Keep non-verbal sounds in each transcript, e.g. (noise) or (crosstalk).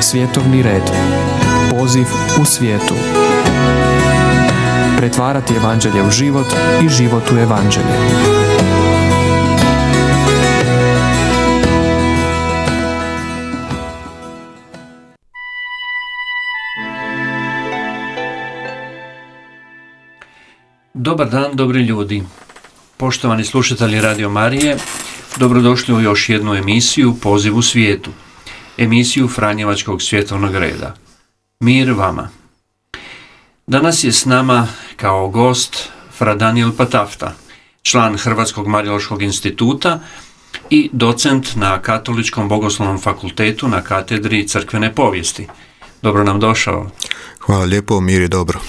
Svjetovni red. Poziv u svijetu. Pretvarati evanđelje u život i život u evanđelje. Dobar dan, dobri ljudi. Poštovani slušatelji Radio Marije, dobrodošli u još jednu emisiju Poziv u svijetu. Emisiju Franjevačkog svjetovnog reda. Mir vama. Danas je s nama kao gost Fra Daniel Patafta, član Hrvatskog Mariološkog instituta i docent na Katoličkom bogoslovnom fakultetu na katedri crkvene povijesti. Dobro nam došao. Hvala lijepo, mir je dobro.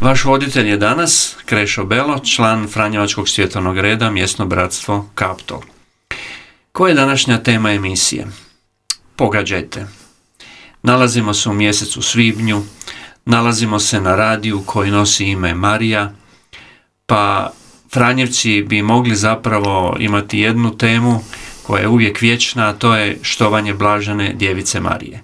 Vaš voditelj je danas Krešo Belo, član Franjevačkog svjetovnog reda, mjesno bratstvo Kaptol. Koja je današnja tema emisije? Pogađajte. Nalazimo se u mjesecu svibnju, nalazimo se na radiju koji nosi ime Marija, pa Franjevci bi mogli zapravo imati jednu temu koja je uvijek vječna, a to je štovanje blažene djevice Marije.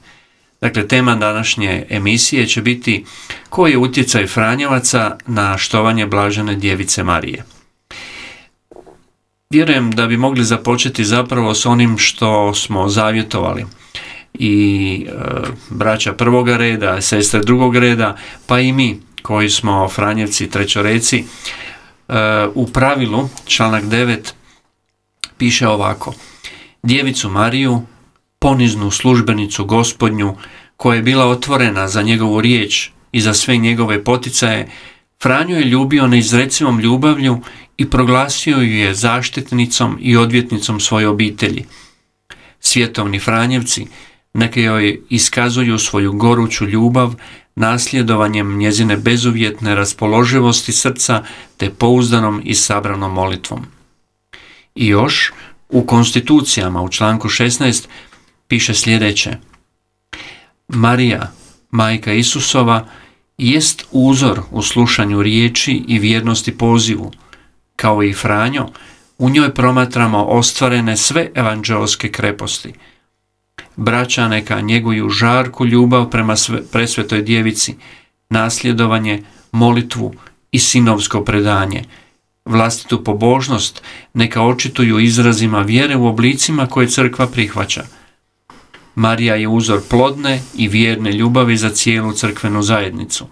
Dakle, tema današnje emisije će biti koji je utjecaj Franjevaca na štovanje blažene djevice Marije. Vjerujem da bi mogli započeti zapravo s onim što smo zavjetovali i e, braća prvoga reda, sestre drugog reda, pa i mi koji smo Franjevci trećoreci, e, u pravilu, članak 9, piše ovako. Djevicu Mariju, poniznu službenicu gospodnju, koja je bila otvorena za njegovu riječ i za sve njegove poticaje, Franjo je ljubio neizrecivom ljubavlju i proglasio ju je zaštitnicom i odvjetnicom svoje obitelji. Svjetovni Franjevci neke joj iskazuju svoju goruću ljubav nasljedovanjem njezine bezuvjetne raspoloživosti srca te pouzdanom i sabranom molitvom. I još, u konstitucijama u članku 16 piše sljedeće. Marija, majka Isusova, jest uzor u slušanju riječi i vjernosti pozivu. Kao i Franjo, u njoj promatramo ostvarene sve evanđelske kreposti. Braća neka njeguju žarku ljubav prema presvetoj djevici, nasljedovanje, molitvu i sinovsko predanje. Vlastitu pobožnost neka očituju izrazima vjere u oblicima koje crkva prihvaća. Marija je uzor plodne i vjerne ljubavi za cijelu crkvenu zajednicu.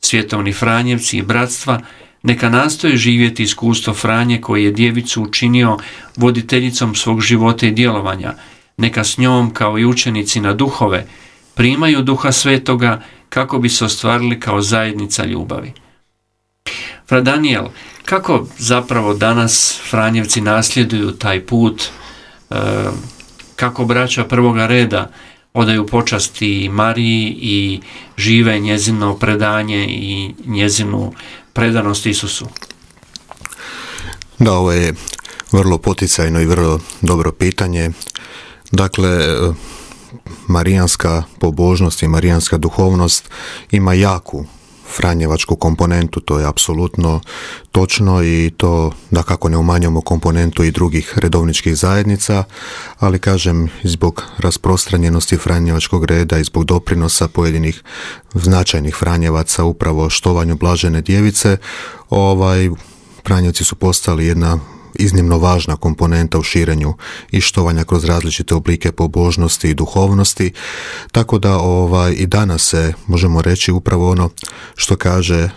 Svjetovni Franjevci i bratstva neka nastoje živjeti iskustvo Franje koji je djevicu učinio voditeljicom svog života i djelovanja. Neka s njom kao i učenici na duhove primaju duha svetoga kako bi se ostvarili kao zajednica ljubavi. Fra Daniel, kako zapravo danas Franjevci nasljeduju taj put e, kako braća prvoga reda odaju počasti Mariji i žive njezino predanje i njezinu predanost Isusu. Da, ovo je vrlo poticajno i vrlo dobro pitanje. Dakle, marijanska pobožnost i marijanska duhovnost ima jaku franjevačku komponentu, to je apsolutno točno i to da kako ne umanjamo komponentu i drugih redovničkih zajednica, ali kažem zbog rasprostranjenosti franjevačkog reda i zbog doprinosa pojedinih značajnih franjevaca upravo štovanju blažene djevice, ovaj Franjevci su postali jedna iznimno važna komponenta u širenju i štovanja kroz različite oblike pobožnosti i duhovnosti, tako da ovaj, i danas se možemo reći upravo ono što kaže e,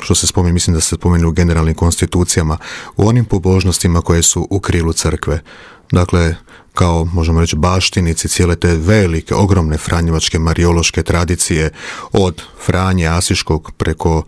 što se spominje, mislim da se spominje u generalnim konstitucijama, u onim pobožnostima koje su u krilu crkve. Dakle, kao možemo reći baštinici cijele te velike, ogromne franjevačke mariološke tradicije od Franje Asiškog preko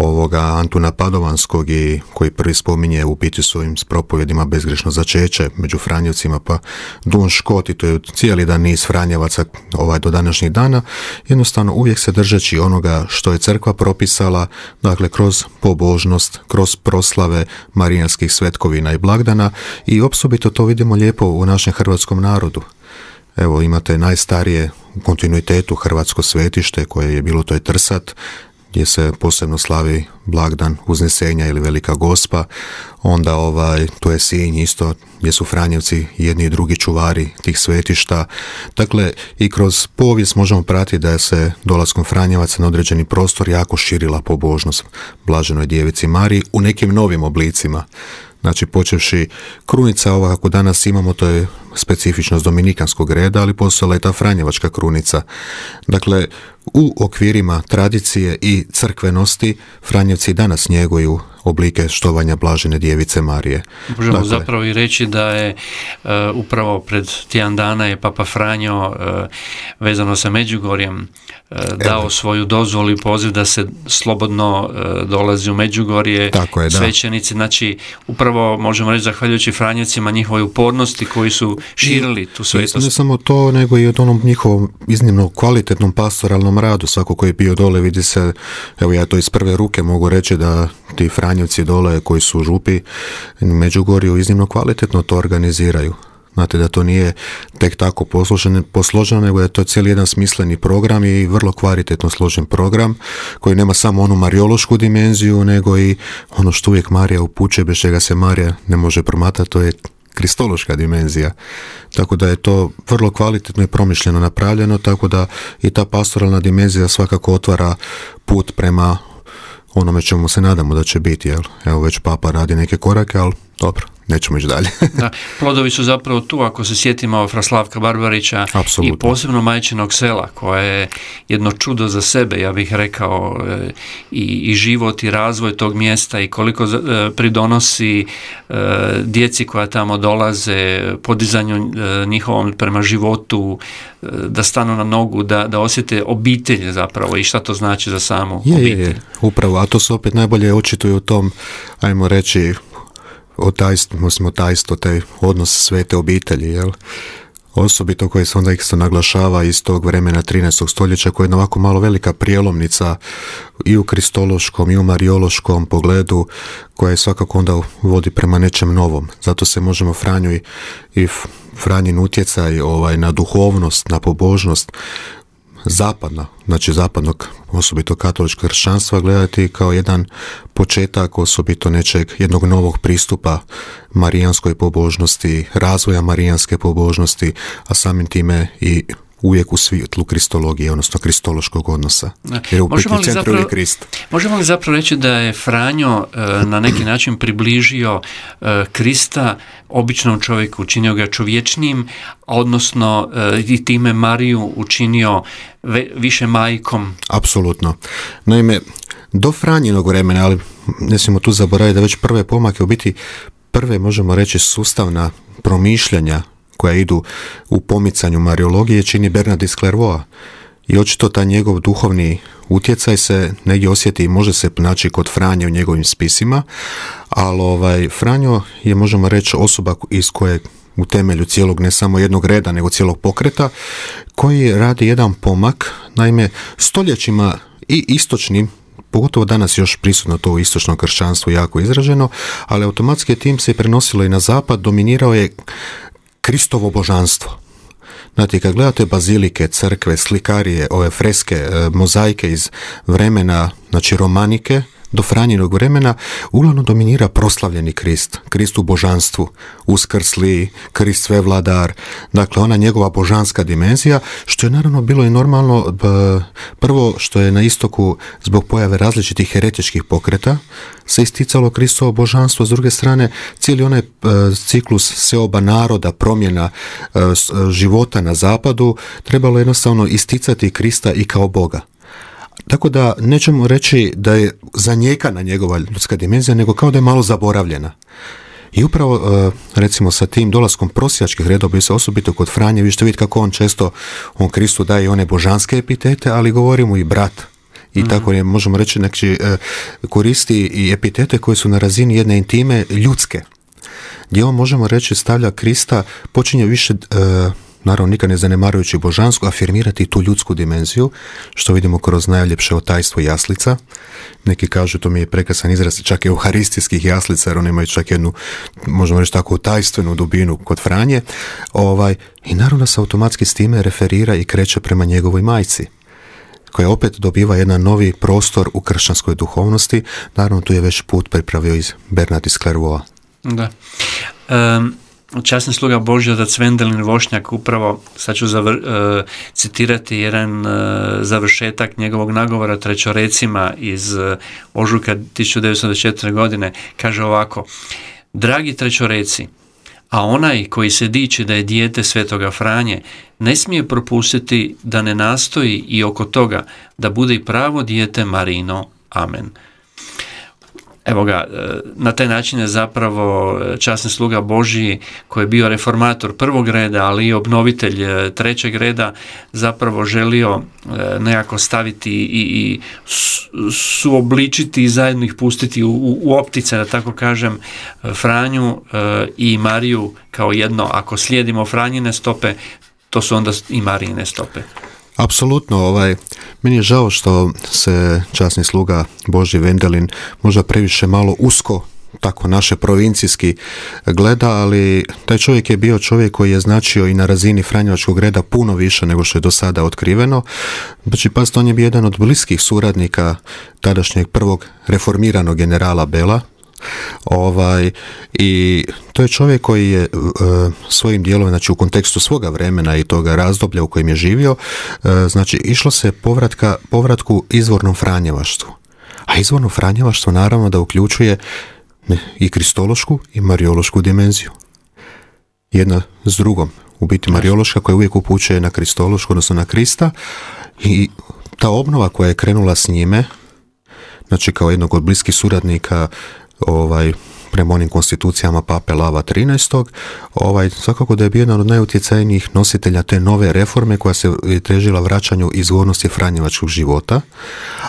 ovoga Antuna Padovanskog i koji prvi spominje u biti svojim propovjedima bezgrešno začeće među Franjevcima pa Dun Škot i to je cijeli dan niz Franjevaca ovaj, do današnjih dana jednostavno uvijek se držeći onoga što je crkva propisala dakle kroz pobožnost, kroz proslave marijanskih svetkovina i blagdana i osobito to vidimo lijepo u našem hrvatskom narodu. Evo imate najstarije u kontinuitetu hrvatsko svetište koje je bilo to je Trsat gdje se posebno slavi blagdan uznesenja ili velika gospa, onda ovaj, to je Sinj isto gdje su Franjevci jedni i drugi čuvari tih svetišta. Dakle, i kroz povijest možemo pratiti da je se dolaskom Franjevaca na određeni prostor jako širila pobožnost Blaženoj djevici Mariji u nekim novim oblicima. Znači, počevši krunica ova kako danas imamo, to je specifičnost dominikanskog reda, ali postojala je ta Franjevačka krunica. Dakle, u okvirima tradicije i crkvenosti Franjevci danas njeguju oblike štovanja blažene djevice Marije. Možemo dakle, zapravo i reći da je uh, upravo pred tjedan dana je Papa Franjo uh, vezano sa Međugorjem uh, dao svoju dozvolu i poziv da se slobodno dolazi u Međugorje Tako je, svećenici, znači upravo možemo reći zahvaljujući Franjevcima njihovoj upornosti koji su širili tu svetost. Ne samo to, nego i od onom njihovom iznimno kvalitetnom pastoralnom radu, svako koji je bio dole vidi se, evo ja to iz prve ruke mogu reći da ti Franjevci dole koji su župi u Međugorju iznimno kvalitetno to organiziraju. Znate da to nije tek tako posloženo, posloženo, nego je to cijeli jedan smisleni program i vrlo kvalitetno složen program koji nema samo onu mariološku dimenziju, nego i ono što uvijek Marija upućuje, bez čega se Marija ne može promatati, to je kristološka dimenzija. Tako da je to vrlo kvalitetno i promišljeno napravljeno, tako da i ta pastoralna dimenzija svakako otvara put prema onome čemu se nadamo da će biti. Jel? Evo već papa radi neke korake, ali dobro, nećemo ići dalje. (laughs) da, plodovi su zapravo tu, ako se sjetimo Fraslavka Barbarića i posebno majčinog sela, koje je jedno čudo za sebe, ja bih rekao, e, i, i život i razvoj tog mjesta i koliko e, pridonosi e, djeci koja tamo dolaze, podizanju njihovom prema životu, da stanu na nogu, da, da osjete obitelj zapravo i šta to znači za samu je, obitelj. Je, je, upravo, a to se opet najbolje očituje u tom, ajmo reći, o tajstvu, mislim o tajstvu, taj odnos svete obitelji, jel? Osobito koje se onda isto naglašava iz tog vremena 13. stoljeća koja je jedna ovako malo velika prijelomnica i u kristološkom i u mariološkom pogledu koja je svakako onda vodi prema nečem novom. Zato se možemo Franju i, i Franjin utjecaj ovaj, na duhovnost, na pobožnost zapadna, znači zapadnog osobito katoličkog kršćanstva gledati kao jedan početak osobito nečeg jednog novog pristupa marijanskoj pobožnosti, razvoja marijanske pobožnosti, a samim time i uvijek u svjetlu kristologije, odnosno kristološkog odnosa. Jer u možemo li, zapravo, Krist. možemo li zapravo reći da je Franjo e, na neki (clears throat) način približio e, Krista običnom čovjeku, učinio ga čovječnim, odnosno e, i time Mariju učinio više majkom? Apsolutno. Naime, do Franjinog vremena, ali ne smijemo tu zaboraviti da već prve pomake u biti prve, možemo reći, sustavna promišljanja koja idu u pomicanju mariologije čini Bernard Clairvoa. I očito taj njegov duhovni utjecaj se negdje osjeti i može se naći kod Franje u njegovim spisima, ali ovaj, Franjo je, možemo reći, osoba iz koje u temelju cijelog ne samo jednog reda, nego cijelog pokreta, koji radi jedan pomak, naime, stoljećima i istočnim pogotovo danas još prisutno to u istočnom kršćanstvu jako izraženo, ali automatski tim se prenosilo i na zapad, dominirao je Kristovo božanstvo. Znate, kad gledate bazilike, crkve, slikarije, ove freske, e, mozaike iz vremena, znači romanike, do Franjinog vremena uglavnom dominira proslavljeni Krist, Krist u božanstvu, uskrsli, Krist sve vladar, dakle ona njegova božanska dimenzija, što je naravno bilo i normalno, prvo što je na istoku zbog pojave različitih heretičkih pokreta, se isticalo Kristovo božanstvo, s druge strane cijeli onaj e, ciklus seoba naroda, promjena e, života na zapadu, trebalo jednostavno isticati Krista i kao Boga. Tako da nećemo reći da je zanijekana njegova ljudska dimenzija, nego kao da je malo zaboravljena. I upravo, e, recimo, sa tim dolaskom prosjačkih redova, se osobito kod Franje, vi ćete vidjeti kako on često, on Kristu daje one božanske epitete, ali govori mu i brat. I mhm. tako je, možemo reći, znači, koristi i epitete koje su na razini jedne intime ljudske. Gdje on, možemo reći, stavlja Krista, počinje više e, naravno nikad ne zanemarujući božansku, afirmirati tu ljudsku dimenziju, što vidimo kroz najljepše otajstvo jaslica. Neki kažu, to mi je prekrasan izraz, čak i euharistijskih jaslica, jer one imaju čak jednu, možemo reći tako, tajstvenu dubinu kod Franje. Ovaj, I naravno se automatski s time referira i kreće prema njegovoj majci koja opet dobiva jedan novi prostor u kršćanskoj duhovnosti. Naravno, tu je već put pripravio iz Bernard iz Da. Časni sluga Božji otac Vendelin Vošnjak upravo, sad ću zavr, e, citirati jedan e, završetak njegovog nagovora trećorecima iz uh, ožujka 1924. godine, kaže ovako Dragi trećoreci, a onaj koji se diči da je dijete svetoga Franje ne smije propustiti da ne nastoji i oko toga da bude i pravo dijete Marino. Amen. Evo ga, e, na taj način je zapravo e, časni sluga Božiji koji je bio reformator prvog reda, ali i obnovitelj e, trećeg reda, zapravo želio nekako staviti i, i suobličiti i zajedno ih pustiti u, u optice, da tako kažem, Franju i Mariju kao jedno, ako slijedimo Franjine stope, to su onda i Marijine stope. Apsolutno, ovaj, meni je žao što se časni sluga Boži Vendelin možda previše malo usko tako naše provincijski gleda, ali taj čovjek je bio čovjek koji je značio i na razini Franjevačkog reda puno više nego što je do sada otkriveno. Znači, pa on je bio jedan od bliskih suradnika tadašnjeg prvog reformiranog generala Bela, Ovaj, I to je čovjek koji je uh, svojim dijelom, znači u kontekstu svoga vremena i toga razdoblja u kojem je živio, e, znači išlo se povratka, povratku izvornom franjevaštvu. A izvorno franjevaštvo naravno da uključuje i kristološku i mariološku dimenziju. Jedna s drugom. U biti mariološka koja uvijek upućuje na kristološku, odnosno na Krista i ta obnova koja je krenula s njime, znači kao jednog od bliskih suradnika ovaj, prema onim konstitucijama Pape Lava 13. Ovaj, svakako da je bio jedan od najutjecajnijih nositelja te nove reforme koja se težila vraćanju izvornosti Franjevačkog života,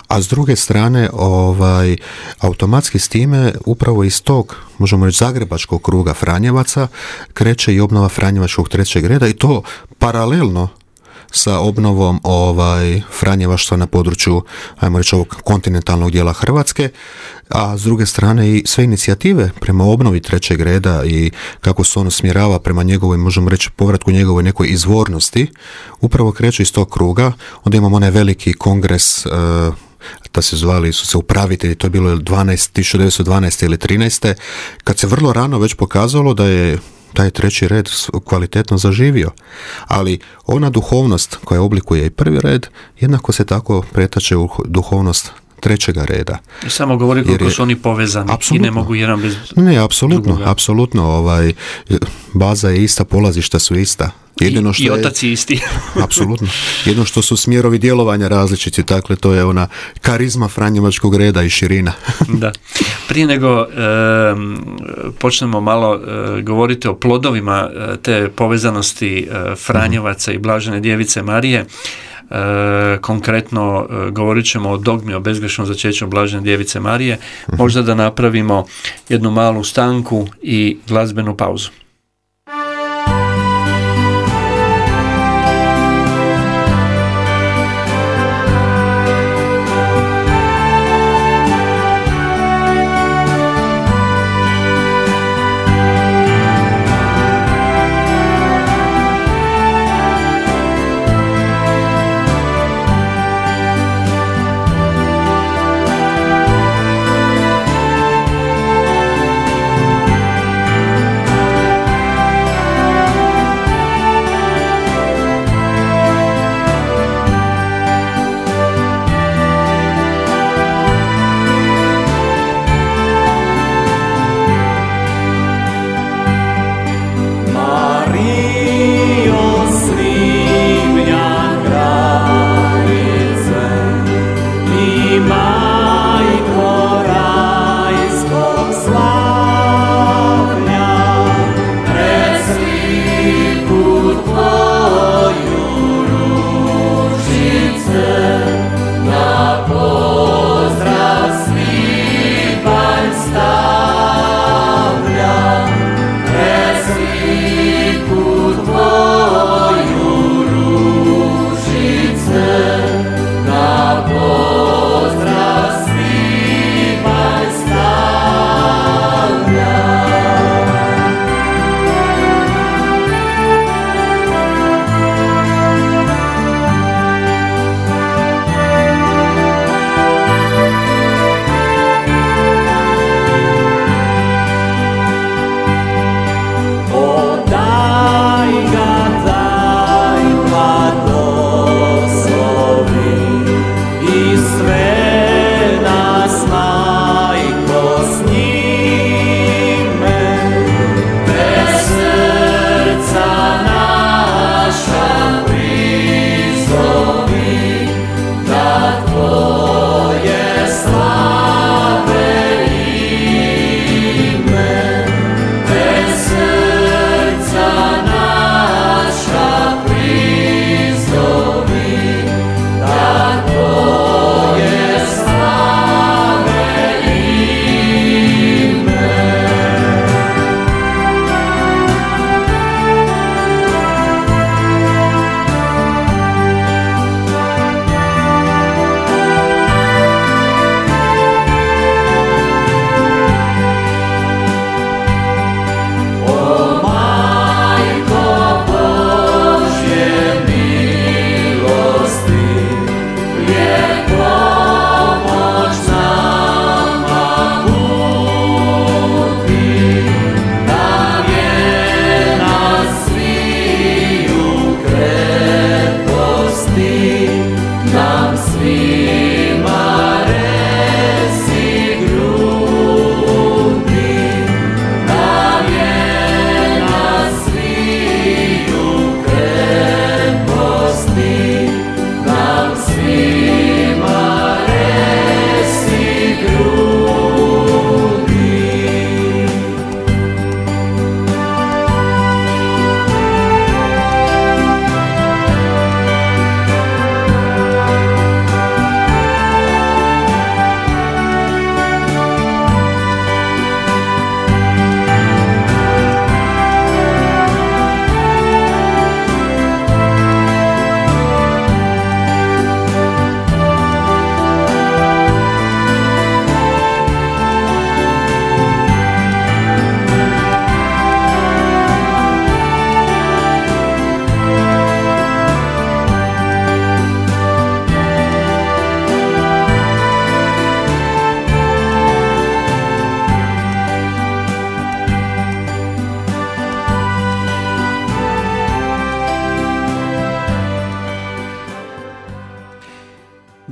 a s druge strane ovaj, automatski s time upravo iz tog, možemo reći, zagrebačkog kruga Franjevaca kreće i obnova Franjevačkog trećeg reda i to paralelno sa obnovom ovaj Franjevaštva na području ajmo reći ovog kontinentalnog dijela Hrvatske, a s druge strane i sve inicijative prema obnovi trećeg reda i kako se ono smjerava prema njegovoj, možemo reći, povratku njegovoj nekoj izvornosti, upravo kreću iz tog kruga. Onda imamo onaj veliki kongres uh, da se zvali su se upravitelji, to je bilo 12, 1912. ili 13. kad se vrlo rano već pokazalo da je taj treći red kvalitetno zaživio. Ali ona duhovnost koja oblikuje i prvi red, jednako se tako pretače u duhovnost trećega reda. I samo govori koliko su oni povezani i ne mogu jedan bez Ne, apsolutno, apsolutno. Ovaj, baza je ista, polazišta su ista. Jedino što I, otac je isti. (laughs) apsolutno. Jedno što su smjerovi djelovanja različiti, dakle to je ona karizma Franjevačkog reda i širina. (laughs) da. Prije nego počnemo malo e, govoriti o plodovima e, te povezanosti e, Franjevaca i Blažene djevice Marije, E, konkretno e, govorit ćemo o dogmi o bezgrešnom začeću Blažene djevice Marije, možda da napravimo jednu malu stanku i glazbenu pauzu.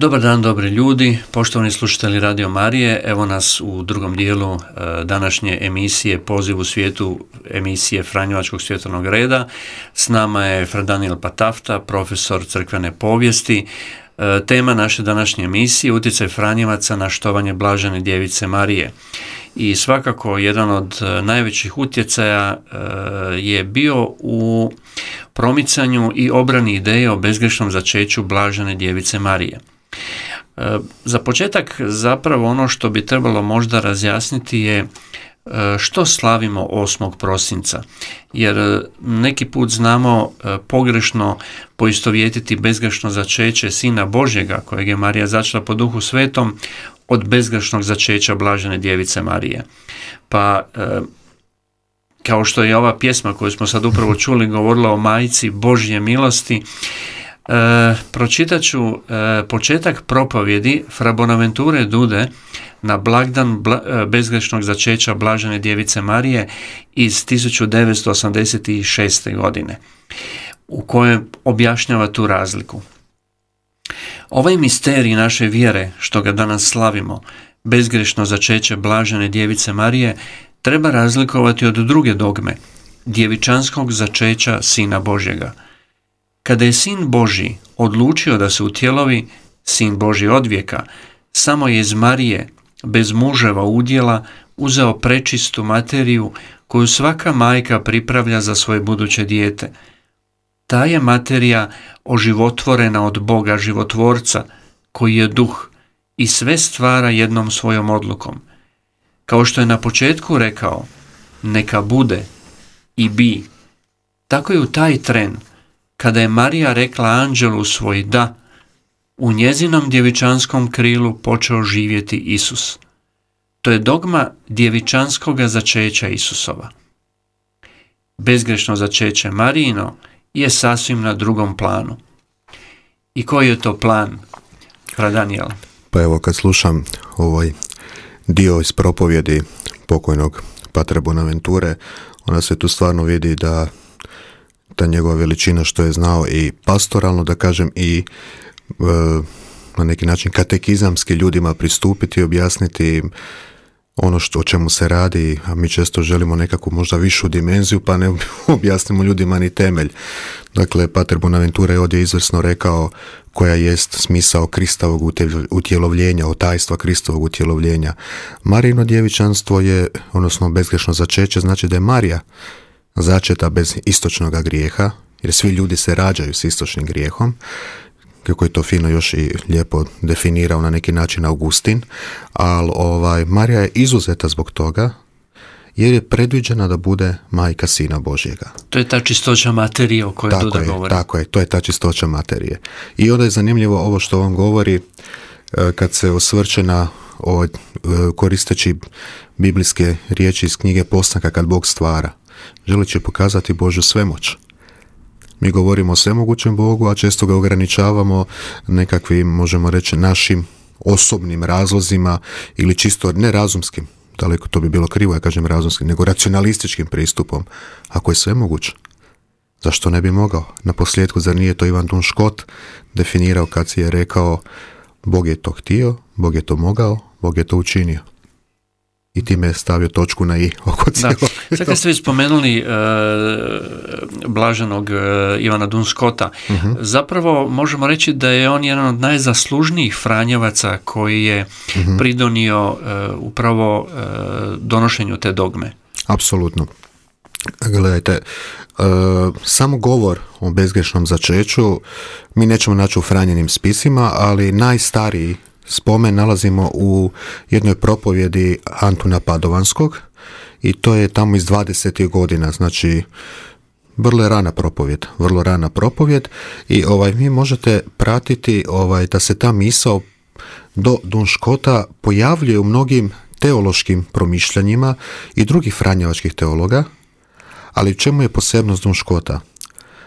Dobar dan, dobri ljudi, poštovani slušatelji Radio Marije. Evo nas u drugom dijelu e, današnje emisije Poziv u svijetu, emisije Franjevačkog svjetovnog reda. S nama je Fra Daniel Patafta, profesor crkvene povijesti. E, tema naše današnje emisije utjecaj Franjevaca na štovanje Blažene djevice Marije. I svakako jedan od e, najvećih utjecaja je bio u promicanju i obrani ideje o bezgrešnom začeću Blažene djevice Marije. E, za početak zapravo ono što bi trebalo možda razjasniti je e, što slavimo 8. prosinca, jer e, neki put znamo pogrešno poistovjetiti bezgrešno začeće Sina Božjega, kojeg je Marija začela po duhu svetom, od bezgrešnog začeća Blažene djevice Marije. Pa kao što je ova pjesma koju smo sad upravo čuli govorila o majici Božje milosti, E, pročitat ću e, početak propovjedi Fra Bonaventure Dude na blagdan bla, e, bezgrešnog začeća Blažene djevice Marije iz 1986. godine u kojem objašnjava tu razliku. Ovaj misterij naše vjere, što ga danas slavimo, bezgrešno začeće Blažene djevice Marije, treba razlikovati od druge dogme, djevičanskog začeća Sina Božjega – kada je Sin Boži odlučio da se utjelovi, Sin Boži odvijeka, samo je iz Marije, bez muževa udjela, uzeo prečistu materiju koju svaka majka pripravlja za svoje buduće dijete. Ta je materija oživotvorena od Boga životvorca, koji je duh i sve stvara jednom svojom odlukom. Kao što je na početku rekao, neka bude i bi, tako je u taj tren kada je Marija rekla anđelu svoj da, u njezinom djevičanskom krilu počeo živjeti Isus. To je dogma djevičanskoga začeća Isusova. Bezgrešno začeće Marijino je sasvim na drugom planu. I koji je to plan, Fra Daniel? Pa evo, kad slušam ovaj dio iz propovjedi pokojnog Patra Bonaventure, ona se tu stvarno vidi da ta njegova veličina što je znao i pastoralno da kažem i e, na neki način katekizamski ljudima pristupiti i objasniti ono što, o čemu se radi, a mi često želimo nekakvu možda višu dimenziju, pa ne (laughs) objasnimo ljudima ni temelj. Dakle, Pater Bonaventura je ovdje izvrsno rekao koja jest smisao Kristovog utjelovljenja, otajstva Kristovog utjelovljenja. Marijino djevičanstvo je, odnosno bezgrešno začeće, znači da je Marija začeta bez istočnog grijeha, jer svi ljudi se rađaju s istočnim grijehom, kako je to fino još i lijepo definirao na neki način Augustin, ali ovaj, Marija je izuzeta zbog toga, jer je predviđena da bude majka Sina Božjega. To je ta čistoća materije o kojoj tako Duda je, govori. Tako je, to je ta čistoća materije. I onda je zanimljivo ovo što on govori e, kad se osvrće na e, koristeći biblijske riječi iz knjige Postanka kad Bog stvara želeći pokazati Božju svemoć. Mi govorimo o svemogućem Bogu, a često ga ograničavamo nekakvim, možemo reći, našim osobnim razlozima ili čisto nerazumskim, daleko to bi bilo krivo, ja kažem razumskim, nego racionalističkim pristupom. Ako je sve moguće, zašto ne bi mogao? Na posljedku, zar nije to Ivan Dunškot definirao kad si je rekao Bog je to htio, Bog je to mogao, Bog je to učinio i time je stavio točku na i oko cijelog. Sad kad ste spomenuli uh, blaženog uh, Ivana Dunskota, uh zapravo možemo reći da je on jedan od najzaslužnijih Franjevaca koji je uh pridonio uh, upravo donošenju te dogme. Apsolutno. Gledajte, samo govor o bezgrešnom začeću mi nećemo naći u Franjenim spisima, ali najstariji spomen nalazimo u jednoj propovjedi Antuna Padovanskog i to je tamo iz 20. godina, znači vrlo je rana propovjed, vrlo rana propovjed i ovaj vi možete pratiti ovaj da se ta misao do Dunškota pojavljuje u mnogim teološkim promišljanjima i drugih franjevačkih teologa, ali čemu je posebnost Dunškota?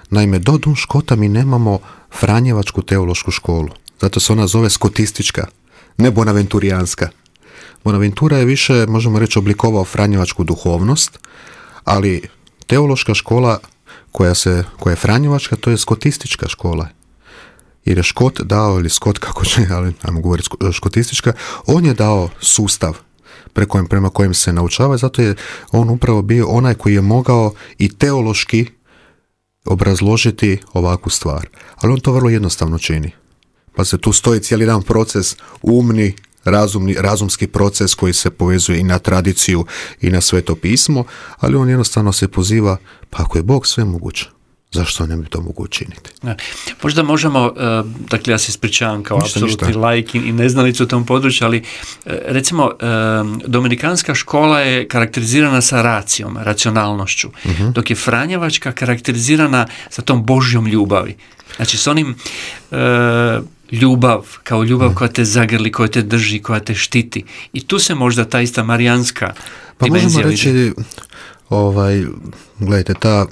Naime, do Dunškota mi nemamo Franjevačku teološku školu. Zato se ona zove skotistička, ne bonaventurijanska. Bonaventura je više, možemo reći, oblikovao franjevačku duhovnost, ali teološka škola koja, se, koja je franjevačka, to je skotistička škola. jer je Škot dao, ili Skot kako će, ali ajmo govoriti škotistička, on je dao sustav preko, prema kojem se naučava, zato je on upravo bio onaj koji je mogao i teološki obrazložiti ovakvu stvar. Ali on to vrlo jednostavno čini. Pa se tu stoji cijeli dan proces umni, razumni, razumski proces koji se povezuje i na tradiciju i na sveto pismo, ali on jednostavno se poziva, pa ako je Bog sve moguće, zašto ne bi to mogu učiniti? Možda možemo, e, dakle ja se ispričavam kao apsolutni lajk i neznalicu u tom području, ali e, recimo e, Dominikanska škola je karakterizirana sa racijom, racionalnošću, mhm. dok je Franjevačka karakterizirana sa tom Božjom ljubavi. Znači s onim ljubav, kao ljubav mhm. koja te zagrli, koja te drži, koja te štiti. I tu se možda ta ista marijanska pa možemo reći, ovaj, gledajte, ta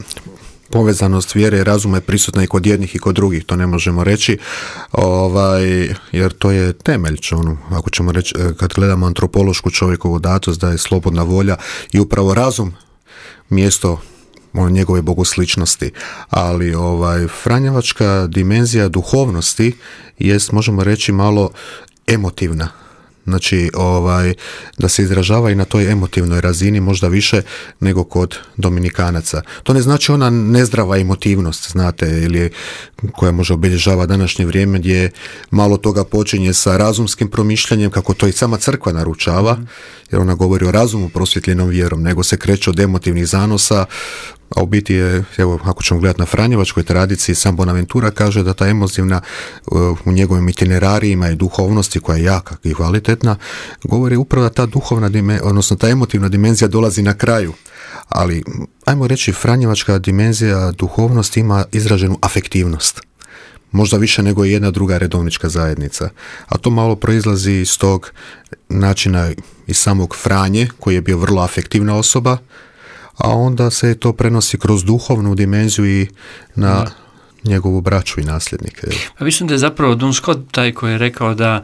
povezanost vjere i razuma je prisutna i kod jednih i kod drugih, to ne možemo reći, ovaj, jer to je temelj, ono, ako ćemo reći, e, kad gledamo antropološku čovjekovu datost, da je slobodna volja i upravo razum mjesto ono, njegove bogosličnosti, ali ovaj franjevačka dimenzija duhovnosti jest, možemo reći, malo emotivna znači ovaj, da se izražava i na toj emotivnoj razini možda više nego kod Dominikanaca. To ne znači ona nezdrava emotivnost, znate, ili koja može obilježava današnje vrijeme gdje malo toga počinje sa razumskim promišljanjem, kako to i sama crkva naručava. Jer ona govori o razumu prosvjetljenom vjerom, nego se kreće od emotivnih zanosa, a u biti je, evo, ako ćemo gledati na Franjevačkoj tradiciji, sam Bonaventura kaže da ta emozivna u njegovim itinerarijima i duhovnosti koja je jaka i kvalitetna, govori upravo da ta duhovna, odnosno ta emotivna dimenzija dolazi na kraju. Ali, ajmo reći, Franjevačka dimenzija duhovnosti ima izraženu afektivnost. Možda više nego jedna druga redovnička zajednica. A to malo proizlazi iz tog načina iz samog Franje, koji je bio vrlo afektivna osoba, a onda se to prenosi kroz duhovnu dimenziju i na njegovu braću i nasljednike. Pa mislim da je zapravo Dun Scott taj koji je rekao da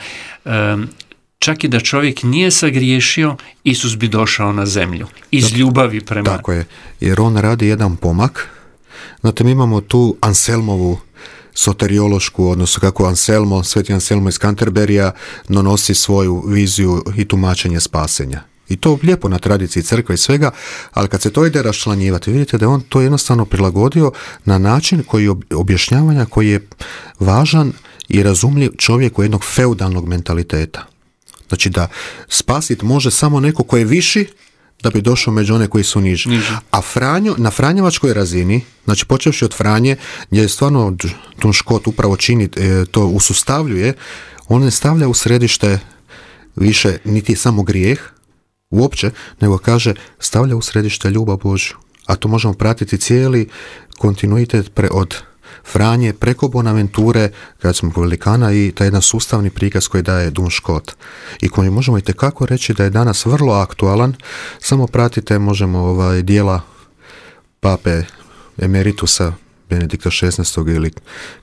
čak i da čovjek nije sagriješio, Isus bi došao na zemlju. Iz ljubavi prema... Tako je, jer on radi jedan pomak. Znate, mi imamo tu Anselmovu soteriološku, odnosno kako Anselmo, sveti Anselmo iz Canterberija, donosi svoju viziju i tumačenje spasenja. I to lijepo na tradiciji crkve i svega, ali kad se to ide raščlanjivati, vidite da je on to jednostavno prilagodio na način koji objašnjavanja koji je važan i razumljiv čovjeku jednog feudalnog mentaliteta. Znači da spasit može samo neko ko je viši da bi došao među one koji su niži. A Franjo, na Franjevačkoj razini, znači počevši od Franje, gdje je stvarno Tun Škot upravo čini, e, to usustavljuje, on ne stavlja u središte više niti samo grijeh, uopće, nego kaže stavlja u središte ljubav Božju. A to možemo pratiti cijeli kontinuitet pre, od Franje preko Bonaventure, kad smo velikana i taj jedan sustavni prikaz koji daje Dun Škot. I koji možemo i tekako reći da je danas vrlo aktualan, samo pratite možemo ovaj dijela pape emeritusa Benedikta XVI. ili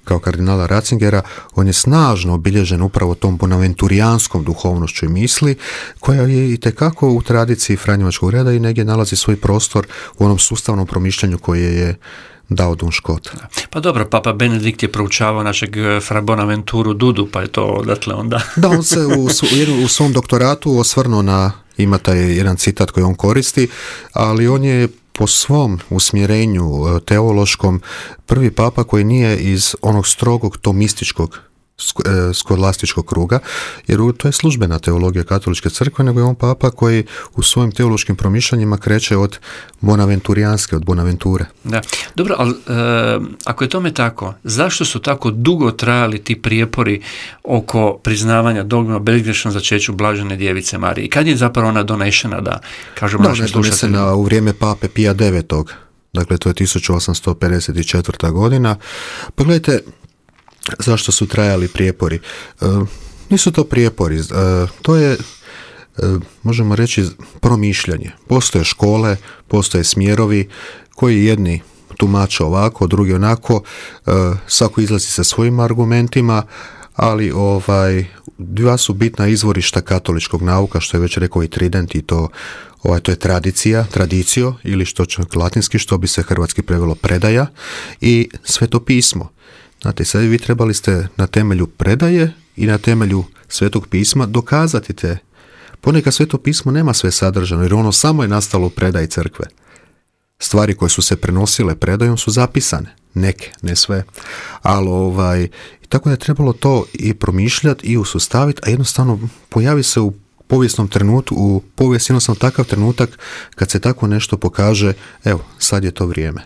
kao kardinala Ratzingera, on je snažno obilježen upravo tom bonaventurijanskom duhovnošću i misli, koja je i tekako u tradiciji Franjevačkog reda i negdje nalazi svoj prostor u onom sustavnom promišljanju koje je dao Dun Škot. Pa dobro, Papa Benedikt je proučavao našeg eh, Fra Bonaventuru Dudu, pa je to odatle onda. da, on se u, (laughs) u svom doktoratu osvrnuo na, ima taj jedan citat koji on koristi, ali on je po svom usmjerenju e, teološkom prvi papa koji nije iz onog strogog tomističkog e, skodlastičkog kruga, jer to je službena teologija katoličke crkve, nego je on papa koji u svojim teološkim promišljanjima kreće od bonaventurijanske, od bonaventure. Da. Dobro, ali e, ako je tome tako, zašto su tako dugo trajali ti prijepori oko priznavanja dogma bezgrešnom začeću blažene djevice Marije? Kad je zapravo ona donešena da, kažemo da, našim u vrijeme pape Pija IX. Dakle, to je 1854. godina. Pogledajte, zašto su trajali prijepori? E, nisu to prijepori, e, to je E, možemo reći promišljanje. Postoje škole, postoje smjerovi koji jedni tumače ovako, drugi onako, svako izlazi sa svojim argumentima, ali ovaj dva su bitna izvorišta katoličkog nauka, što je već rekao i Trident i to ovaj, to je tradicija, tradicio ili što će latinski, što bi se hrvatski prevelo predaja i sveto pismo Znate, sad vi trebali ste na temelju predaje i na temelju svetog pisma dokazati te. Ponekad sveto pismo nema sve sadržano, jer ono samo je nastalo u predaji crkve. Stvari koje su se prenosile predajom su zapisane. Neke, ne sve. Ali ovaj, tako da je trebalo to i promišljati i usustaviti, a jednostavno pojavi se u povijesnom trenutku, u povijesti jednostavno takav trenutak kad se tako nešto pokaže, evo, sad je to vrijeme.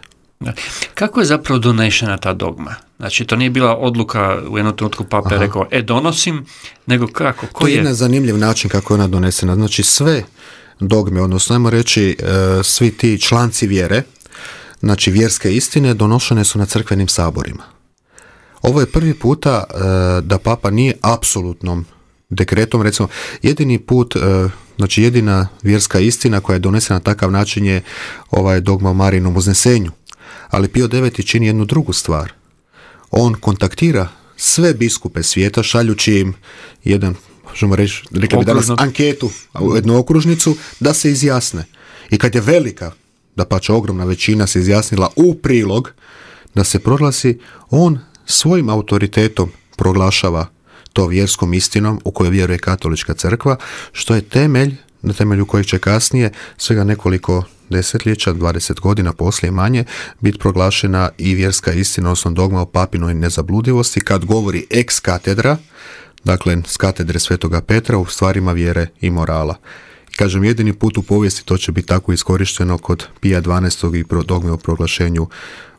Kako je zapravo donešena ta dogma? Znači, to nije bila odluka u jednom trenutku pape rekao, e, donosim, nego kako? Ko to je jedan zanimljiv način kako je ona donesena. Znači, sve dogme, odnosno, ajmo reći, e, svi ti članci vjere, znači vjerske istine, donošene su na crkvenim saborima. Ovo je prvi puta e, da papa nije apsolutnom dekretom, recimo, jedini put, e, znači jedina vjerska istina koja je donesena na takav način je ovaj dogma o Marinom uznesenju. Ali Pio IX čini jednu drugu stvar. On kontaktira sve biskupe svijeta šaljući im jedan, možemo reći, rekli bi danas anketu, jednu okružnicu, da se izjasne. I kad je velika, da pače ogromna većina se izjasnila u prilog, da se proglasi, on svojim autoritetom proglašava to vjerskom istinom u kojoj vjeruje katolička crkva, što je temelj na temelju kojeg će kasnije svega nekoliko desetljeća, 20 godina poslije manje, biti proglašena i vjerska istina, odnosno dogma o papinoj nezabludivosti, kad govori ex katedra, dakle s katedre Svetoga Petra u stvarima vjere i morala. Kažem, jedini put u povijesti to će biti tako iskorišteno kod Pija 12. i dogme o proglašenju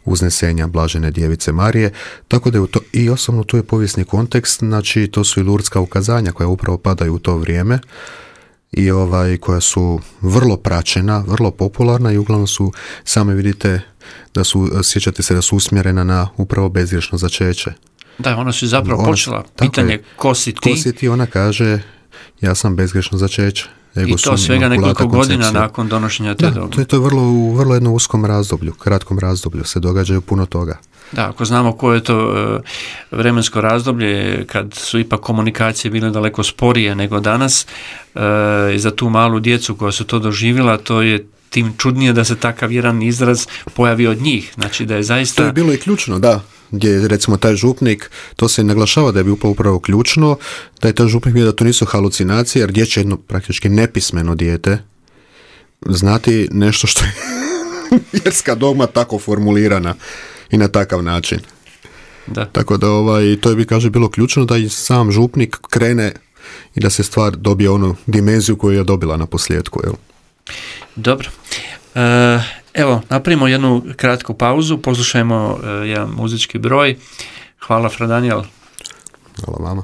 uznesenja Blažene djevice Marije, tako da je to, i osobno tu je povijesni kontekst, znači to su i lurdska ukazanja koja upravo padaju u to vrijeme i ovaj koja su vrlo praćena, vrlo popularna i uglavnom su, same vidite da su, sjećate se da su usmjerena na upravo bezgrešno začeće. Da, ona su zapravo ona, počela pitanje ko si ti? Ko si ti, ona kaže ja sam bezgrešno začeće. I to svega nekoliko godina nakon donošenja te da, To je to vrlo, u vrlo jednom uskom razdoblju, kratkom razdoblju se događaju puno toga. Da, ako znamo koje je to e, vremensko razdoblje kad su ipak komunikacije bile daleko sporije nego danas e, i za tu malu djecu koja su to doživjela, to je tim čudnije da se takav jedan izraz pojavi od njih. Znači da je zaista... To je bilo i ključno, da gdje je recimo taj župnik, to se naglašava da je bio upravo ključno, da je taj župnik bio da to nisu halucinacije, jer dječje jedno praktički nepismeno dijete znati nešto što je (laughs) vjerska dogma tako formulirana i na takav način. Da. Tako da ovaj, to je bi kaže bilo ključno da i sam župnik krene i da se stvar dobije onu dimenziju koju je dobila na posljedku. Jel? Dobro. E, Evo, napravimo jednu kratku pauzu, poslušajmo uh, jedan muzički broj. Hvala, Fra Daniel. Hvala vama.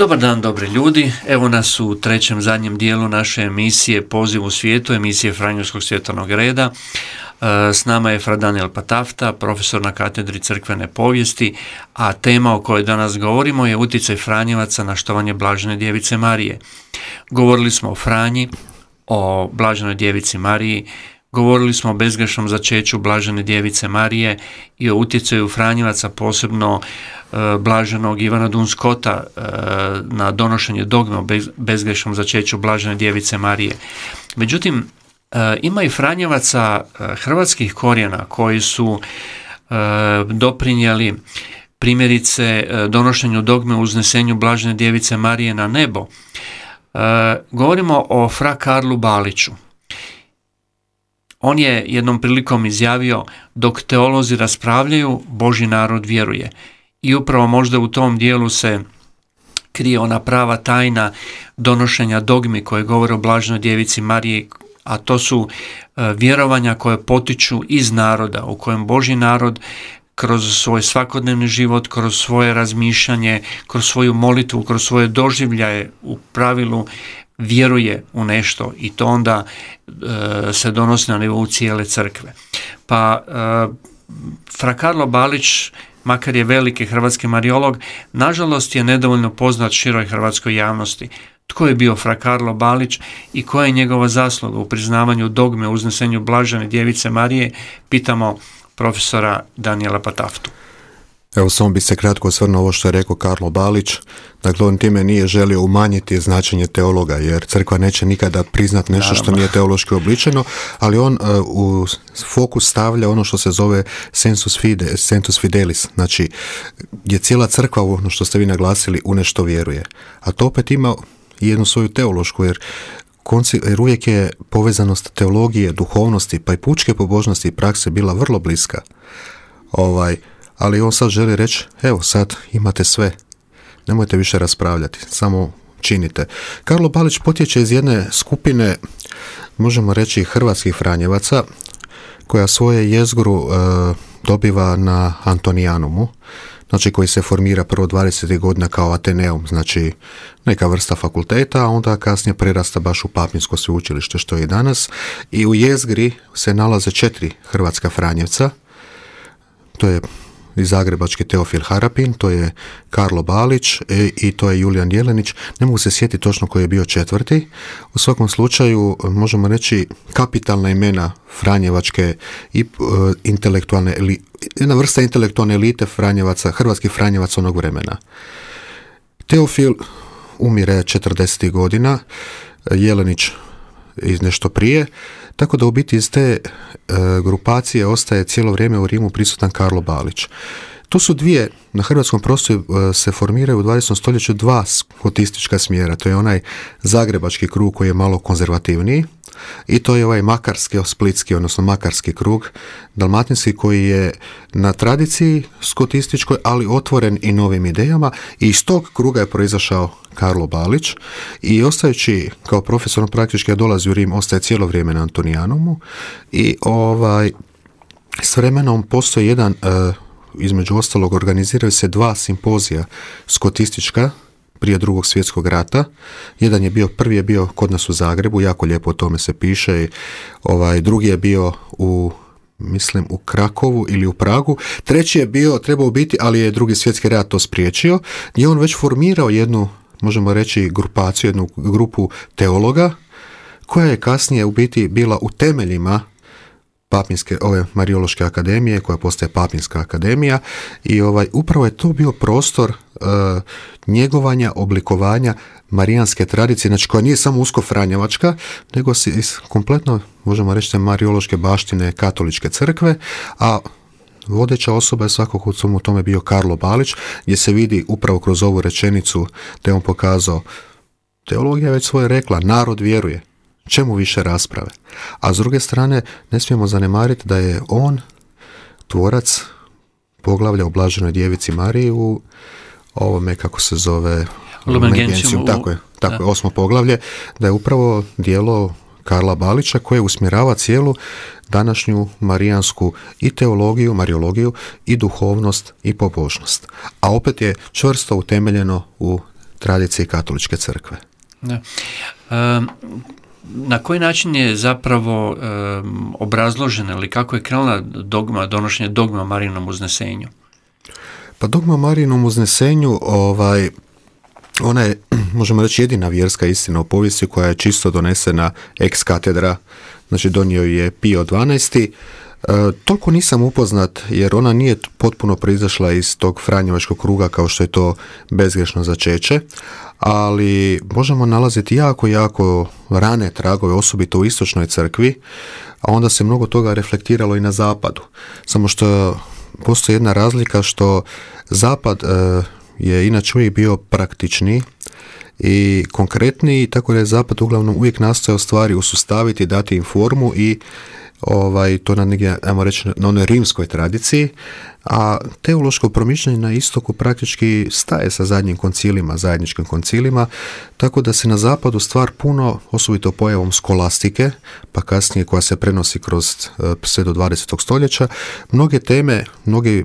Dobar dan, dobri ljudi. Evo nas u trećem zadnjem dijelu naše emisije Poziv u svijetu, emisije Franjevskog svjetovnog reda. E, s nama je Fra Daniel Patafta, profesor na katedri crkvene povijesti, a tema o kojoj danas govorimo je utjecaj Franjevaca na štovanje Blažene djevice Marije. Govorili smo o Franji, o Blaženoj djevici Mariji, Govorili smo o bezgrešnom začeću Blažene djevice Marije i o utjecaju Franjevaca, posebno Blaženog Ivana Dunskota e, na donošenje dogme o bezgrešnom začeću Blažene djevice Marije. Međutim, e, ima i Franjevaca hrvatskih korijena koji su doprinijeli primjerice donošenju dogme o uznesenju Blažene djevice Marije na nebo. Govorimo o fra Karlu Baliću. On je jednom prilikom izjavio dok teolozi raspravljaju, Boži narod vjeruje. I upravo možda u tom dijelu se krije ona prava tajna donošenja dogmi koje govore o blažnoj djevici Mariji, a to su e, vjerovanja koje potiču iz naroda, u kojem Boži narod kroz svoj svakodnevni život, kroz svoje razmišljanje, kroz svoju molitvu, kroz svoje doživljaje u pravilu vjeruje u nešto i to onda e, se donosi na nivou cijele crkve. Pa e, Fra Karlo Balić, makar je veliki hrvatski mariolog, nažalost je nedovoljno poznat široj hrvatskoj javnosti. Tko je bio Fra Karlo Balić i koja je njegova zasluga u priznavanju dogme uznesenju Blažene djevice Marije, pitamo profesora Daniela Pataftu. Evo samo bi se kratko osvrnuo ovo što je rekao Karlo Balić. Dakle, on time nije želio umanjiti značenje teologa, jer crkva neće nikada priznat nešto što nije teološki obličeno, ali on e, u fokus stavlja ono što se zove sensus, fide, sensus fidelis, znači je cijela crkva, ono što ste vi naglasili, u nešto vjeruje. A to opet ima jednu svoju teološku, jer jer uvijek je povezanost teologije, duhovnosti, pa i pučke pobožnosti i prakse bila vrlo bliska. Ovaj, ali on sad želi reći, evo sad imate sve, nemojte više raspravljati, samo činite. Karlo Balić potječe iz jedne skupine, možemo reći, hrvatskih franjevaca, koja svoje jezgru e, dobiva na Antonijanumu, znači koji se formira prvo 20. godina kao Ateneum, znači neka vrsta fakulteta, a onda kasnije prerasta baš u Papinsko sveučilište što je i danas. I u jezgri se nalaze četiri hrvatska franjevca, to je i zagrebački Teofil Harapin, to je Karlo Balić e, i to je Julijan Jelenić. Ne mogu se sjetiti točno koji je bio četvrti. U svakom slučaju možemo reći kapitalna imena Franjevačke i e, intelektualne, jedna vrsta intelektualne elite Franjevaca, hrvatskih Franjevaca onog vremena. Teofil umire 40. godina, Jelenić iz nešto prije, tako da u biti iz te e, grupacije ostaje cijelo vrijeme u Rimu prisutan Karlo Balić. To su dvije, na hrvatskom prostoru e, se formiraju u 20. stoljeću dva skotistička smjera. To je onaj zagrebački krug koji je malo konzervativniji i to je ovaj makarski, splitski, odnosno makarski krug, dalmatinski koji je na tradiciji skotističkoj, ali otvoren i novim idejama i iz tog kruga je proizašao Karlo Balić i ostajući kao profesor praktički ja dolazi u Rim, ostaje cijelo vrijeme na Antonijanumu i ovaj s vremenom postoji jedan e, između ostalog organiziraju se dva simpozija skotistička prije drugog svjetskog rata. Jedan je bio, prvi je bio kod nas u Zagrebu, jako lijepo o tome se piše. Ovaj, drugi je bio u mislim u Krakovu ili u Pragu. Treći je bio, trebao biti, ali je drugi svjetski rat to spriječio, gdje on već formirao jednu, možemo reći, grupaciju, jednu grupu teologa, koja je kasnije u biti bila u temeljima papinske, ove Mariološke akademije koja postaje Papinska akademija i ovaj upravo je to bio prostor uh, njegovanja, oblikovanja marijanske tradicije, znači koja nije samo usko franjevačka, nego se iz kompletno, možemo reći, mariološke baštine katoličke crkve, a vodeća osoba je svakako u tome bio Karlo Balić, gdje se vidi upravo kroz ovu rečenicu da on pokazao Teologija već svoje rekla, narod vjeruje čemu više rasprave. A s druge strane, ne smijemo zanemariti da je on tvorac poglavlja o blaženoj djevici Mariji u ovome, kako se zove, Lumengencijum, tako je, tako je, osmo poglavlje, da je upravo dijelo Karla Balića koje usmjerava cijelu današnju marijansku i teologiju, mariologiju i duhovnost i pobožnost. A opet je čvrsto utemeljeno u tradicije katoličke crkve. Da. Na koji način je zapravo obrazložena ili kako je krenula dogma, donošenje dogma Marinom uznesenju? Pa dogma Marinom uznesenju, ovaj, ona je, (clears throat) možemo reći, jedina vjerska istina u povijesti koja je čisto donesena ex katedra, znači donio je Pio 12. E, toliko nisam upoznat jer ona nije potpuno proizašla iz tog Franjevačkog kruga kao što je to bezgrešno začeće, ali možemo nalaziti jako, jako rane tragove, osobito u istočnoj crkvi, a onda se mnogo toga reflektiralo i na zapadu. Samo što postoji jedna razlika što zapad e, je inače uvijek bio praktični i konkretniji, tako da je zapad uglavnom uvijek nastojao stvari usustaviti, dati im formu i ovaj, to na negdje, ajmo reći, na onoj rimskoj tradiciji, a teološko promišljanje na istoku praktički staje sa zadnjim koncilima, zajedničkim koncilima, tako da se na zapadu stvar puno, osobito pojavom skolastike, pa kasnije koja se prenosi kroz e, sve do 20. stoljeća, mnoge teme, mnoge e,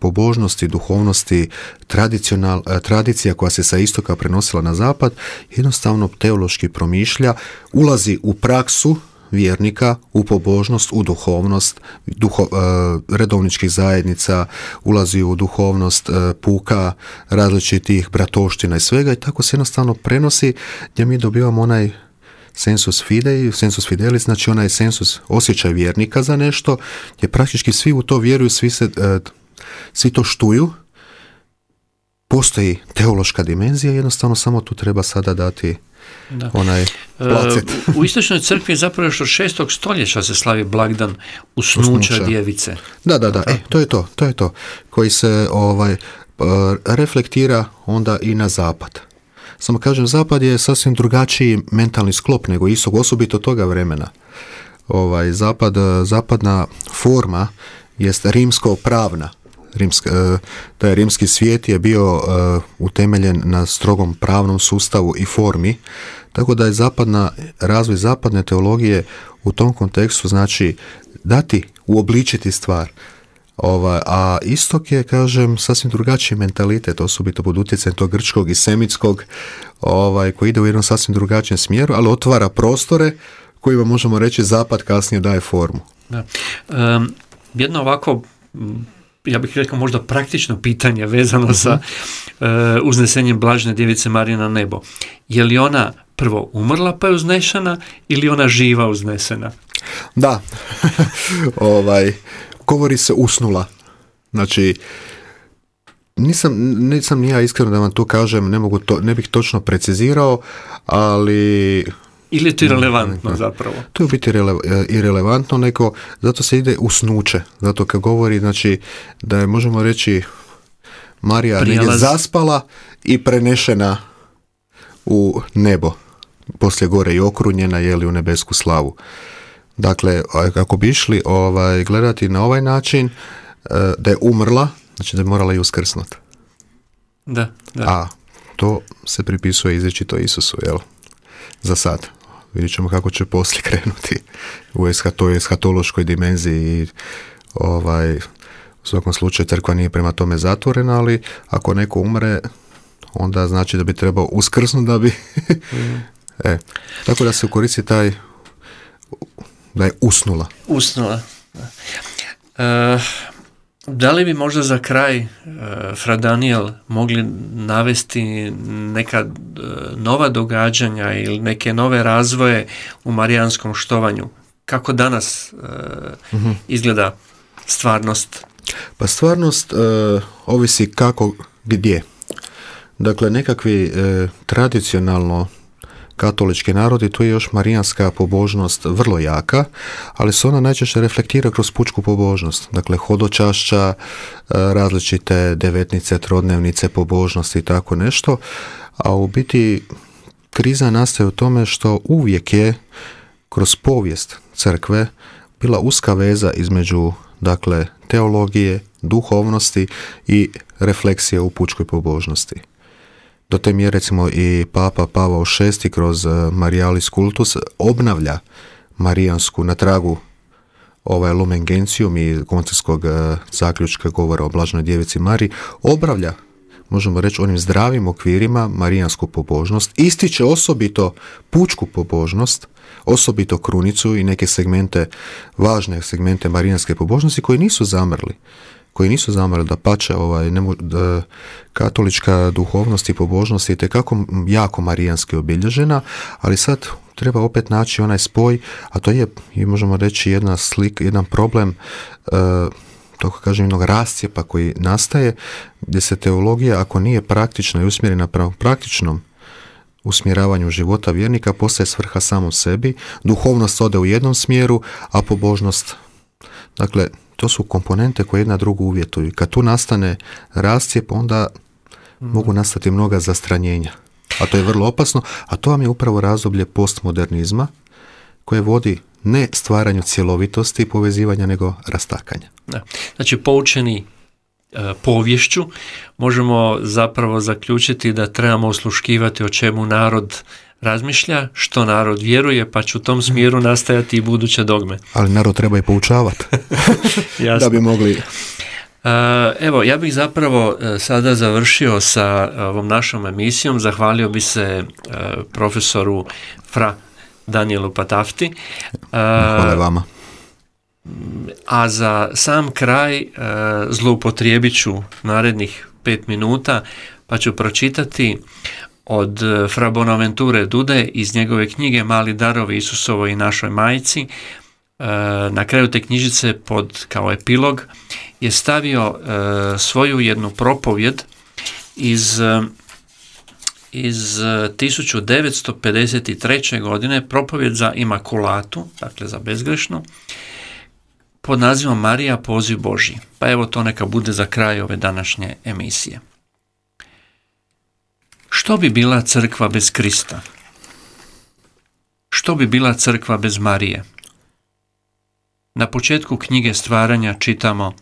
pobožnosti, duhovnosti, tradicional, e, tradicija koja se sa istoka prenosila na zapad, jednostavno teološki promišlja, ulazi u praksu vjernika u pobožnost, u duhovnost duho, e, redovničkih zajednica, ulazi u duhovnost e, puka, različitih bratoština i svega i tako se jednostavno prenosi gdje mi dobivamo onaj sensus fidei, sensus fidelis, znači onaj sensus osjećaj vjernika za nešto, gdje praktički svi u to vjeruju, svi, se, e, svi to štuju, postoji teološka dimenzija, jednostavno samo tu treba sada dati da. onaj e, placet. u istočnoj crkvi zapravo još od šestog stoljeća se slavi blagdan usnuća, djevice. Da, da, da, e, to je to, to je to, koji se ovaj e, reflektira onda i na zapad. Samo kažem, zapad je sasvim drugačiji mentalni sklop nego istok, osobito toga vremena. Ovaj, zapad, zapadna forma jest rimsko-pravna, rimski, e, taj rimski svijet je bio e, utemeljen na strogom pravnom sustavu i formi, tako da je zapadna, razvoj zapadne teologije u tom kontekstu znači dati, uobličiti stvar. Ovaj, a istok je, kažem, sasvim drugačiji mentalitet, osobito pod utjecajem tog grčkog i semitskog, ovaj, koji ide u jednom sasvim drugačijem smjeru, ali otvara prostore kojima možemo reći zapad kasnije daje formu. Da. jedno ovako ja bih rekao možda praktično pitanje vezano sa uh, uznesenjem blažne djevice Marije na nebo. Je li ona prvo umrla pa je uznešena ili ona živa uznesena? Da, (laughs) ovaj, govori se usnula. Znači, nisam, nisam ni ja iskreno da vam to kažem, ne, mogu to, ne bih točno precizirao, ali ili je to irelevantno zapravo? To je biti rele, irelevantno, neko, zato se ide u snuće. Zato kad govori, znači, da je, možemo reći, Marija je zaspala i prenešena u nebo. Poslije gore i okrunjena, jeli u nebesku slavu. Dakle, ako bi išli ovaj, gledati na ovaj način, e, da je umrla, znači da je morala i uskrsnuti. Da, da. A to se pripisuje izričito Isusu, jel? Za sad. Vidjet ćemo kako će poslije (laughs) krenuti u toj eskatološkoj dimenziji i ovaj, u svakom slučaju crkva nije prema tome zatvorena, ali ako neko umre, onda znači da bi trebao uskrsnuti da bi... (laughs) e, tako da se koristi taj da je usnula. Usnula. Uh, da li bi možda za kraj uh, Fra Daniel mogli navesti neka e, nova događanja ili neke nove razvoje u marijanskom štovanju? Kako danas uh, izgleda stvarnost? Pa stvarnost ovisi kako, gdje. Dakle, nekakvi tradicionalno katolički narodi, tu je još marijanska pobožnost vrlo jaka, ali se ona najčešće reflektira kroz pučku pobožnost. Dakle, hodočašća, e, različite devetnice, trodnevnice, pobožnosti i tako nešto. A u biti kriza nastaje u tome što uvijek je kroz povijest crkve bila uska veza između dakle teologije, duhovnosti i refleksije u pučkoj pobožnosti. Do te mjere recimo i Papa Pavao VI kroz e, Marialis Cultus obnavlja Marijansku na tragu ovaj Lumen Gentium i koncerskog e, zaključka govora o blažnoj djevici Mariji, obravlja možemo reći, onim zdravim okvirima marijansku pobožnost, ističe osobito pučku pobožnost, osobito krunicu i neke segmente, važne segmente marijanske pobožnosti koji nisu zamrli koji nisu zamrli da pače ovaj, ne, da, katolička duhovnost i pobožnost je tekako jako marijanski obilježena, ali sad treba opet naći onaj spoj, a to je, možemo reći, jedna slika, jedan problem e, tako kažem, jednog rascijepa koji nastaje, gdje se teologija, ako nije praktična i usmjerena prema praktičnom usmjeravanju života vjernika, postaje svrha samom sebi, duhovnost ode u jednom smjeru, a pobožnost, dakle, to su komponente koje jedna drugu uvjetuju. Kad tu nastane rascijep, onda mogu nastati mnoga zastranjenja. A to je vrlo opasno, a to vam je upravo razdoblje postmodernizma koje vodi ne stvaranju cjelovitosti i povezivanja, nego rastakanja. Da. Znači, poučeni e, povješću možemo zapravo zaključiti da trebamo osluškivati o čemu narod razmišlja, što narod vjeruje, pa će u tom smjeru nastajati i buduće dogme. Ali narod treba i poučavati (laughs) da bi mogli... E, evo, ja bih zapravo e, sada završio sa ovom našom emisijom. Zahvalio bi se profesoru Fra Danielu Patafti. Hvala vama. A za sam kraj e, zloupotrijebit ću narednih pet minuta pa ću pročitati od Fra Bonaventure Dude iz njegove knjige Mali darovi Isusovoj i našoj majci. E, na kraju te knjižice pod kao epilog je stavio e, svoju jednu propovjed iz iz 1953. godine propovjed za imakulatu, dakle za bezgrešnu, pod nazivom Marija poziv Boži. Pa evo to neka bude za kraj ove današnje emisije. Što bi bila crkva bez Krista? Što bi bila crkva bez Marije? Na početku knjige stvaranja čitamo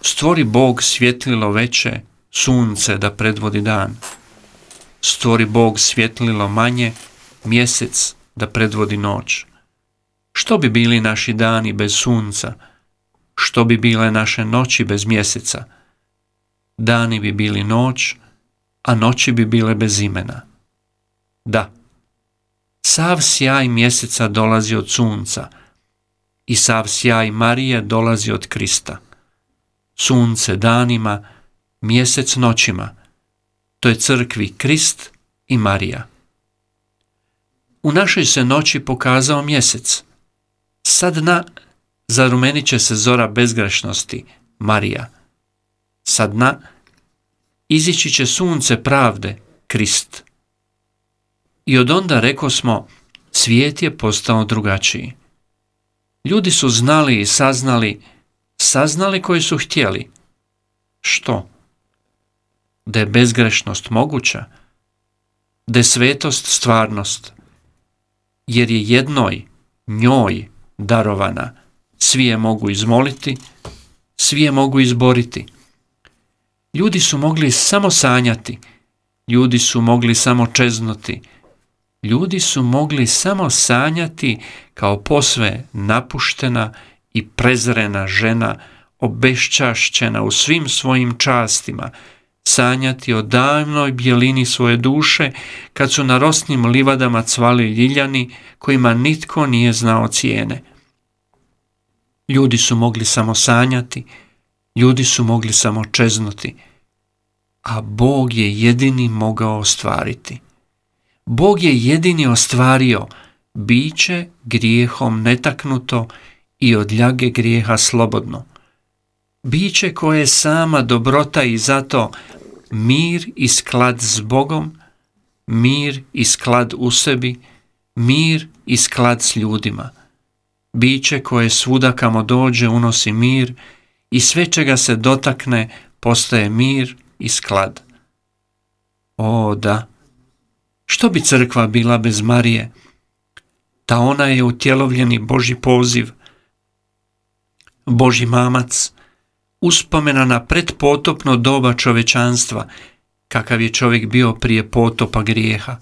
Stvori Bog svjetlilo veće, sunce da predvodi dan. Stvori Bog svjetlilo manje, mjesec da predvodi noć. Što bi bili naši dani bez sunca? Što bi bile naše noći bez mjeseca? Dani bi bili noć, a noći bi bile bez imena. Da, sav sjaj mjeseca dolazi od sunca i sav sjaj Marije dolazi od Krista. Sunce danima, mjesec noćima. To je crkvi Krist i Marija. U našoj se noći pokazao mjesec, Sad na zarumenit će se zora bezgrešnosti, Marija. Sad na izići će sunce pravde, Krist. I od onda reko smo, svijet je postao drugačiji. Ljudi su znali i saznali, saznali koji su htjeli. Što? Da je bezgrešnost moguća, da je svetost stvarnost, jer je jednoj, njoj, darovana. Svi je mogu izmoliti, svi je mogu izboriti. Ljudi su mogli samo sanjati, ljudi su mogli samo čeznuti, ljudi su mogli samo sanjati kao posve napuštena i prezrena žena, obeščašćena u svim svojim častima, sanjati o davnoj bjelini svoje duše kad su na rosnim livadama cvali ljiljani kojima nitko nije znao cijene. Ljudi su mogli samo sanjati, ljudi su mogli samo čeznuti, a Bog je jedini mogao ostvariti. Bog je jedini ostvario biće grijehom netaknuto i od ljage grijeha slobodno. Biće koje je sama dobrota i zato mir i sklad s Bogom, mir i sklad u sebi, mir i sklad s ljudima. Biće koje svuda kamo dođe unosi mir i sve čega se dotakne postaje mir i sklad. O da, što bi crkva bila bez Marije? Ta ona je utjelovljeni Boži poziv, Boži mamac, uspomena na predpotopno doba čovečanstva, kakav je čovjek bio prije potopa grijeha,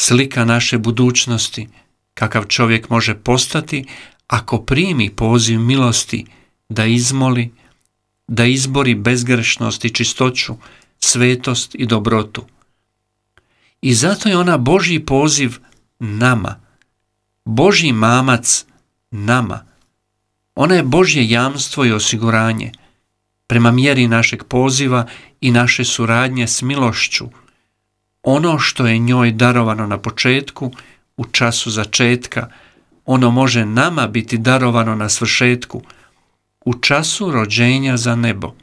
slika naše budućnosti, kakav čovjek može postati ako primi poziv milosti da izmoli, da izbori bezgrešnost i čistoću, svetost i dobrotu. I zato je ona Božji poziv nama. Božji mamac nama. Ona je Božje jamstvo i osiguranje prema mjeri našeg poziva i naše suradnje s milošću. Ono što je njoj darovano na početku, u času začetka, ono može nama biti darovano na svršetku, u času rođenja za nebo.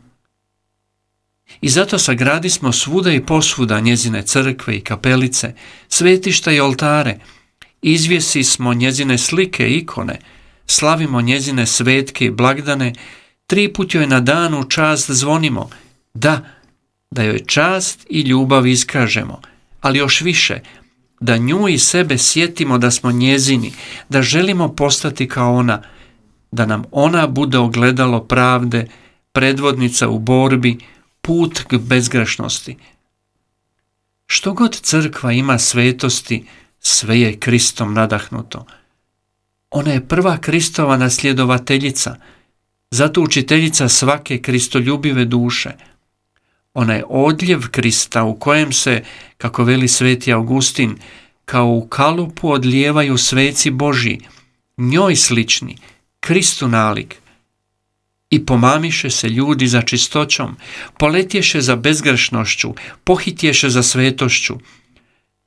I zato sagradi smo svuda i posvuda njezine crkve i kapelice, svetišta i oltare, izvjesi smo njezine slike i ikone, slavimo njezine svetke i blagdane, tri put joj na danu čast zvonimo, da, da joj čast i ljubav iskažemo, ali još više, da nju i sebe sjetimo da smo njezini, da želimo postati kao ona, da nam ona bude ogledalo pravde, predvodnica u borbi, put k bezgrešnosti. Što god crkva ima svetosti, sve je Kristom nadahnuto. Ona je prva Kristova nasljedovateljica, zato učiteljica svake kristoljubive duše. Ona je odljev Krista u kojem se, kako veli sveti Augustin, kao u kalupu odlijevaju sveci Boži, njoj slični, Kristu nalik. I pomamiše se ljudi za čistoćom, poletješe za bezgrešnošću, pohitješe za svetošću.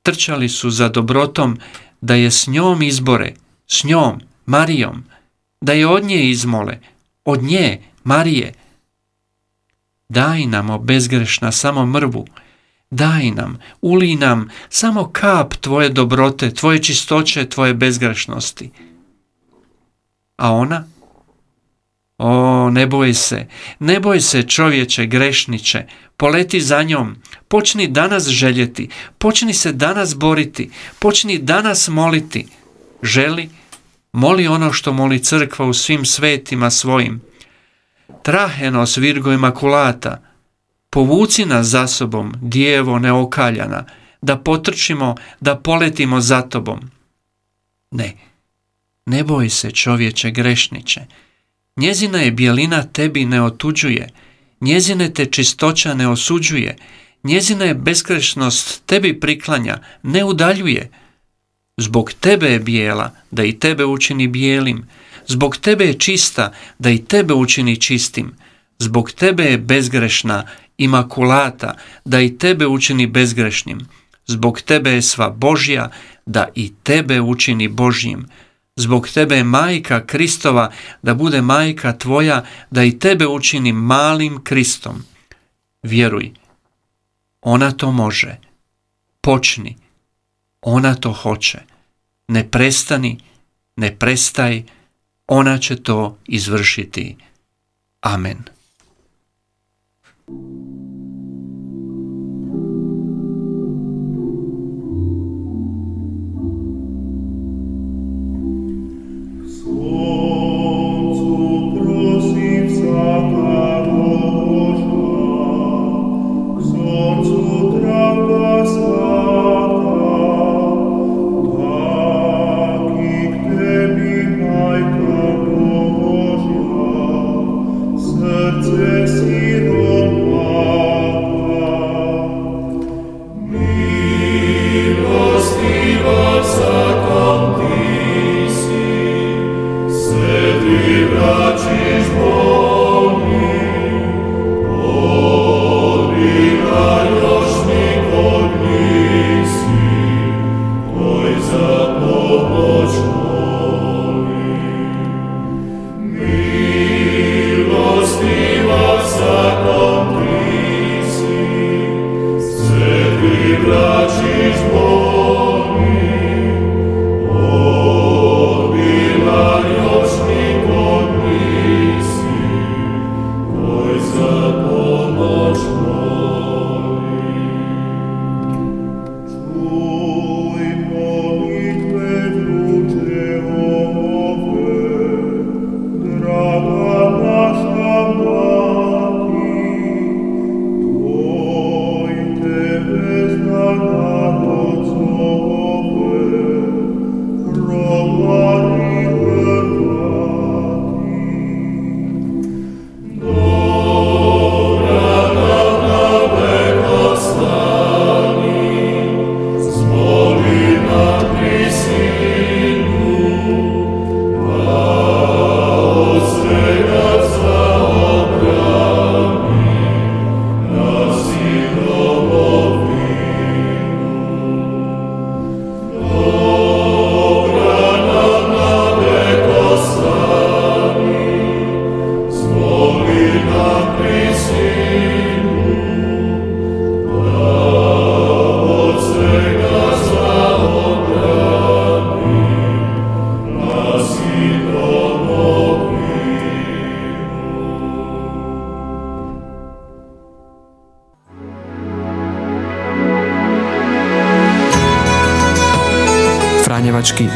Trčali su za dobrotom da je s njom izbore, s njom, Marijom, da je od nje izmole, od nje, Marije. Daj nam, o bezgrešna, samo mrvu, daj nam, uli nam samo kap tvoje dobrote, tvoje čistoće, tvoje bezgrešnosti. A ona? O, ne boj se, ne boj se čovječe grešniče, poleti za njom, počni danas željeti, počni se danas boriti, počni danas moliti. Želi, moli ono što moli crkva u svim svetima svojim. Trahenos Virgo Imakulata, povuci nas za sobom, djevo neokaljana, da potrčimo, da poletimo za tobom. Ne, ne boj se čovječe grešniče, njezina je bijelina tebi ne otuđuje, njezine te čistoća ne osuđuje, njezina je beskrešnost tebi priklanja, ne udaljuje. Zbog tebe je bijela, da i tebe učini bijelim, zbog tebe je čista, da i tebe učini čistim, zbog tebe je bezgrešna, imakulata, da i tebe učini bezgrešnim, zbog tebe je sva Božja, da i tebe učini Božjim, Zbog tebe je majka Kristova da bude majka tvoja, da i tebe učini malim Kristom. Vjeruj, ona to može. Počni, ona to hoće. Ne prestani, ne prestaj, ona će to izvršiti. Amen.